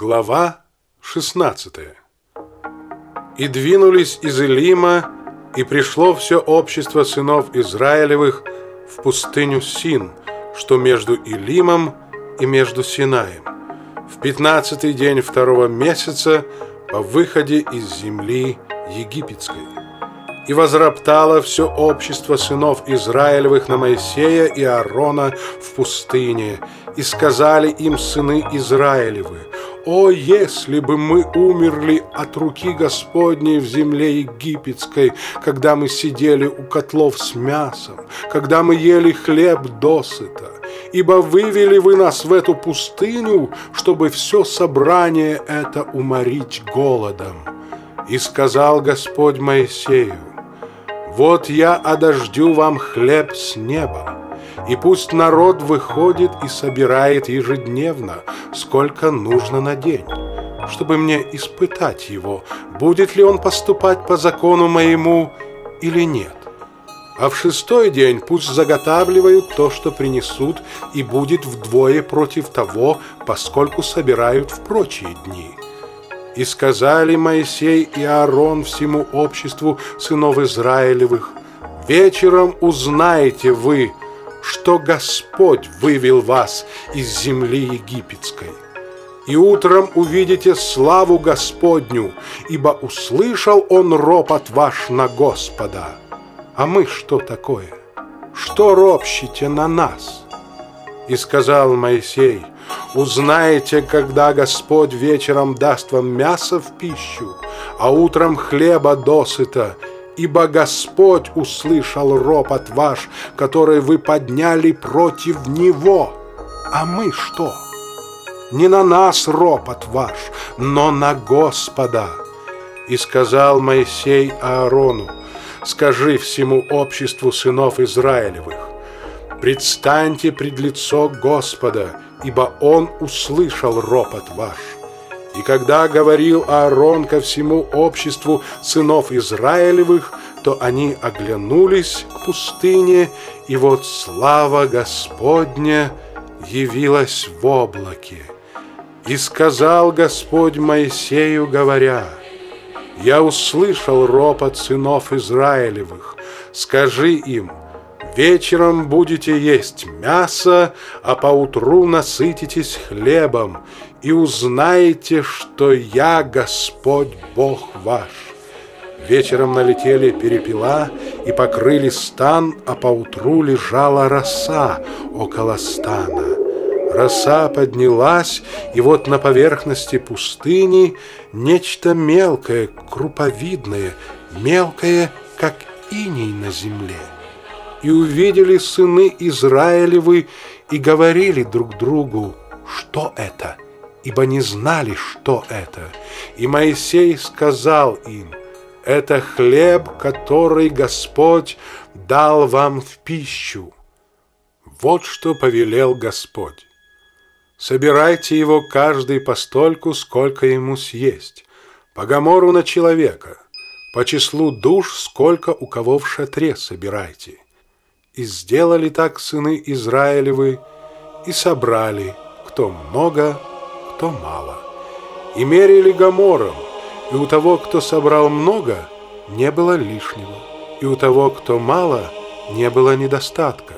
Глава 16 И двинулись из Илима, и пришло все общество сынов Израилевых в пустыню Син, что между Илимом и между Синаем, в пятнадцатый день второго месяца по выходе из земли египетской. И возроптало все общество сынов Израилевых на Моисея и Аарона в пустыне, и сказали им сыны Израилевы, «О, если бы мы умерли от руки Господней в земле египетской, когда мы сидели у котлов с мясом, когда мы ели хлеб досыта, ибо вывели вы нас в эту пустыню, чтобы все собрание это уморить голодом». И сказал Господь Моисею, вот я одождю вам хлеб с неба, и пусть народ выходит и собирает ежедневно, сколько нужно на день, чтобы мне испытать его, будет ли он поступать по закону моему или нет. А в шестой день пусть заготавливают то, что принесут, и будет вдвое против того, поскольку собирают в прочие дни». И сказали Моисей и Аарон всему обществу сынов Израилевых, «Вечером узнаете вы, что Господь вывел вас из земли египетской. И утром увидите славу Господню, ибо услышал Он ропот ваш на Господа. А мы что такое? Что ропщите на нас?» И сказал Моисей, Узнаете, когда Господь вечером даст вам мясо в пищу, а утром хлеба досыта, ибо Господь услышал ропот ваш, который вы подняли против Него. А мы что? Не на нас ропот ваш, но на Господа. И сказал Моисей Аарону, скажи всему обществу сынов Израилевых, предстаньте пред лицо Господа, ибо Он услышал ропот ваш. И когда говорил Аарон ко всему обществу сынов Израилевых, то они оглянулись к пустыне, и вот слава Господня явилась в облаке. И сказал Господь Моисею, говоря, «Я услышал ропот сынов Израилевых, скажи им, Вечером будете есть мясо, а поутру насытитесь хлебом, и узнаете, что я Господь Бог ваш. Вечером налетели перепела и покрыли стан, а поутру лежала роса около стана. Роса поднялась, и вот на поверхности пустыни нечто мелкое, круповидное, мелкое, как иней на земле и увидели сыны Израилевы и говорили друг другу, что это, ибо не знали, что это. И Моисей сказал им, это хлеб, который Господь дал вам в пищу. Вот что повелел Господь. Собирайте его каждый постольку, сколько ему съесть, по гамору на человека, по числу душ, сколько у кого в шатре собирайте. И сделали так сыны Израилевы, и собрали, кто много, кто мало. И мерили гамором, и у того, кто собрал много, не было лишнего, и у того, кто мало, не было недостатка.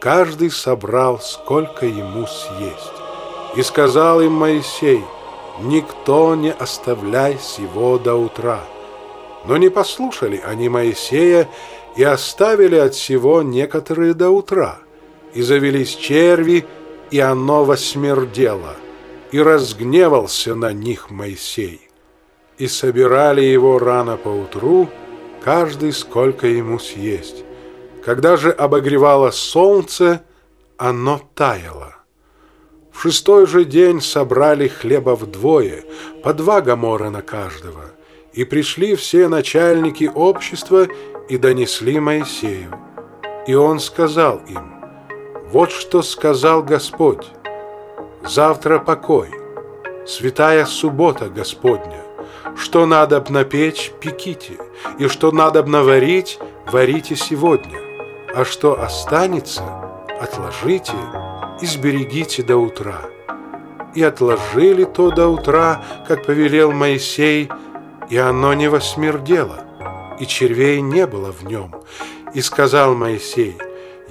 Каждый собрал, сколько ему съесть. И сказал им Моисей, никто не оставляй сего до утра. Но не послушали они Моисея и оставили от всего некоторые до утра, и завелись черви, и оно восмердело, и разгневался на них Моисей. И собирали его рано поутру, каждый сколько ему съесть. Когда же обогревало солнце, оно таяло. В шестой же день собрали хлеба вдвое, по два гамора на каждого, и пришли все начальники общества и донесли Моисею. И он сказал им, «Вот что сказал Господь, завтра покой, святая суббота Господня, что надо напечь, пеките, и что надо наварить, варите сегодня, а что останется, отложите и сберегите до утра». И отложили то до утра, как повелел Моисей, и оно не восмердело, и червей не было в нем. И сказал Моисей,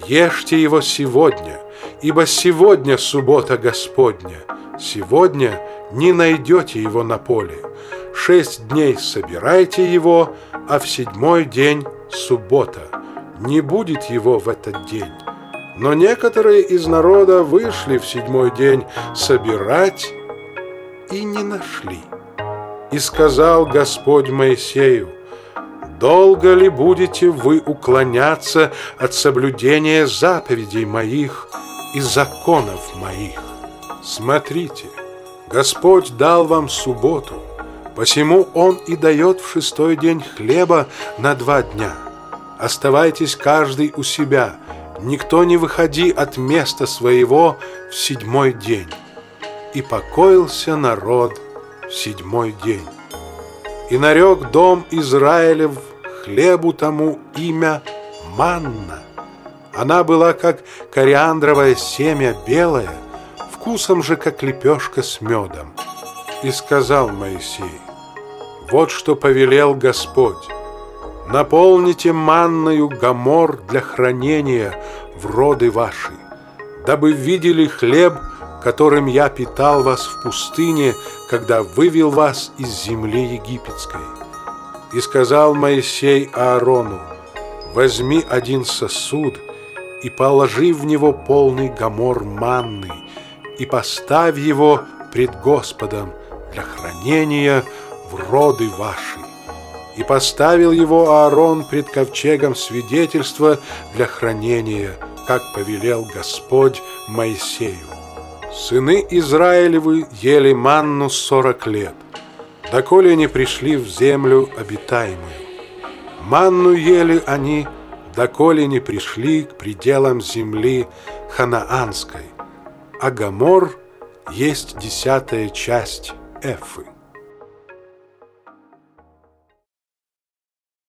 ешьте его сегодня, ибо сегодня суббота Господня, сегодня не найдете его на поле. Шесть дней собирайте его, а в седьмой день суббота. Не будет его в этот день. Но некоторые из народа вышли в седьмой день собирать и не нашли. И сказал Господь Моисею, «Долго ли будете вы уклоняться от соблюдения заповедей моих и законов моих? Смотрите, Господь дал вам субботу, посему Он и дает в шестой день хлеба на два дня. Оставайтесь каждый у себя, никто не выходи от места своего в седьмой день». И покоился народ – в седьмой день. И нарек дом Израилев хлебу тому имя манна. Она была как кориандровое семя белое, вкусом же как лепешка с медом. И сказал Моисей, вот что повелел Господь, наполните манною гамор для хранения в роды ваши, дабы видели хлеб, которым я питал вас в пустыне, когда вывел вас из земли египетской. И сказал Моисей Аарону, возьми один сосуд и положи в него полный гамор манны, и поставь его пред Господом для хранения в роды ваши. И поставил его Аарон пред ковчегом свидетельства для хранения, как повелел Господь Моисею. Сыны Израилевы ели манну сорок лет, доколе не пришли в землю обитаемую. Манну ели они, доколе не пришли к пределам земли ханаанской, а Гамор есть десятая часть Эфы.